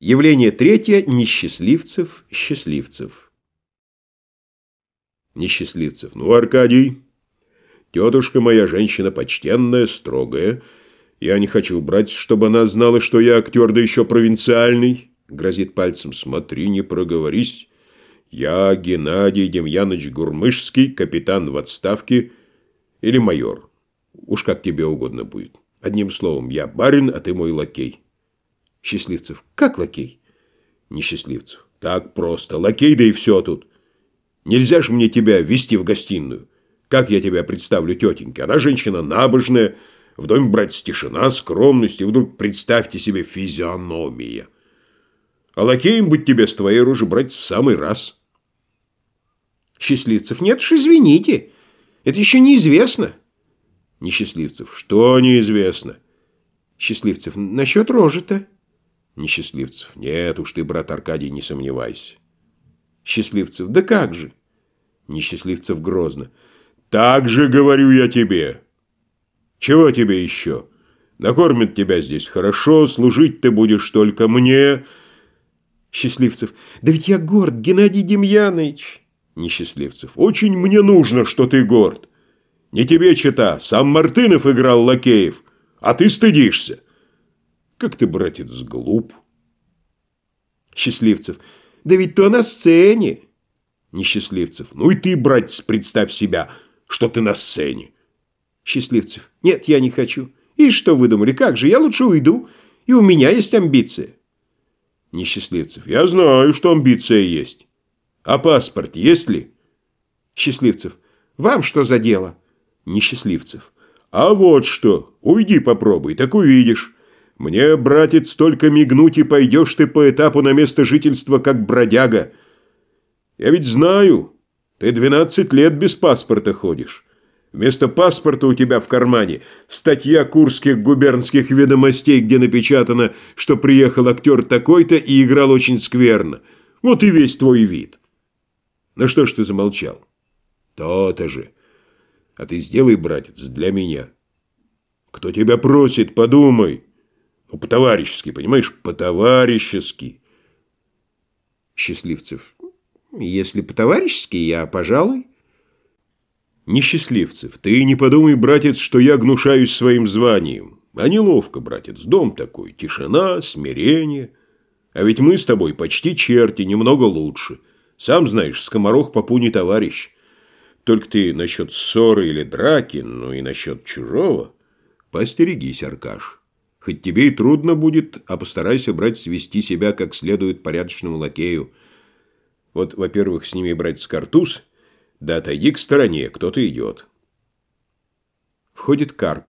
Явление третье – несчастливцев, счастливцев. Несчастливцев. Ну, Аркадий, тетушка моя женщина почтенная, строгая. Я не хочу брать, чтобы она знала, что я актер, да еще провинциальный. Грозит пальцем. Смотри, не проговорись. Я Геннадий Демьянович Гурмышский, капитан в отставке или майор. Уж как тебе угодно будет. Одним словом, я барин, а ты мой лакей. Счастливцев. Как лакей? Несчастливцев. Так просто. Лакей, да и все тут. Нельзя же мне тебя вести в гостиную. Как я тебя представлю тетеньке? Она женщина набожная, в доме брать тишина, скромность, и вдруг представьте себе физиономия. А лакеем быть тебе с твоей рожи брать в самый раз. Счастливцев. Нет уж, извините. Это еще неизвестно. Несчастливцев. Что неизвестно? Счастливцев. Насчет рожи-то. Несчастливцев. Нет уж ты, брат Аркадий, не сомневайся. Счастливцев. Да как же? Несчастливцев грозно. Так же говорю я тебе. Чего тебе еще? Накормят тебя здесь хорошо, служить ты будешь только мне. Счастливцев. Да ведь я горд, Геннадий Демьянович. Несчастливцев. Очень мне нужно, что ты горд. Не тебе чита, сам Мартынов играл лакеев, а ты стыдишься. Как ты, братец, глуп. Счастливцев. Да ведь то на сцене. Несчастливцев. Ну и ты, братец, представь себя, что ты на сцене. Счастливцев. Нет, я не хочу. И что вы думали, как же, я лучше уйду. И у меня есть амбиция. Несчастливцев. Я знаю, что амбиция есть. А паспорт есть ли? Счастливцев. Вам что за дело? Несчастливцев. А вот что. Уйди попробуй, так увидишь. Мне, братец, только мигнуть, и пойдешь ты по этапу на место жительства, как бродяга. Я ведь знаю, ты двенадцать лет без паспорта ходишь. Вместо паспорта у тебя в кармане статья курских губернских ведомостей, где напечатано, что приехал актер такой-то и играл очень скверно. Вот и весь твой вид. Ну что ж ты замолчал? То-то же. А ты сделай, братец, для меня. Кто тебя просит, подумай. Ну, по-товарищески, понимаешь, по-товарищески. Счастливцев. Если по-товарищески, я, пожалуй. Несчастливцев, ты не подумай, братец, что я гнушаюсь своим званием. А неловко, братец, дом такой, тишина, смирение. А ведь мы с тобой почти черти, немного лучше. Сам знаешь, скоморох попу не товарищ. Только ты насчет ссоры или драки, ну и насчет чужого, постерегись, Аркаш. Хоть тебе и трудно будет, а постарайся, брать, свести себя как следует порядочному лакею. Вот, во-первых, сними, брать, картуз, да отойди к стороне, кто-то идет. Входит Карп.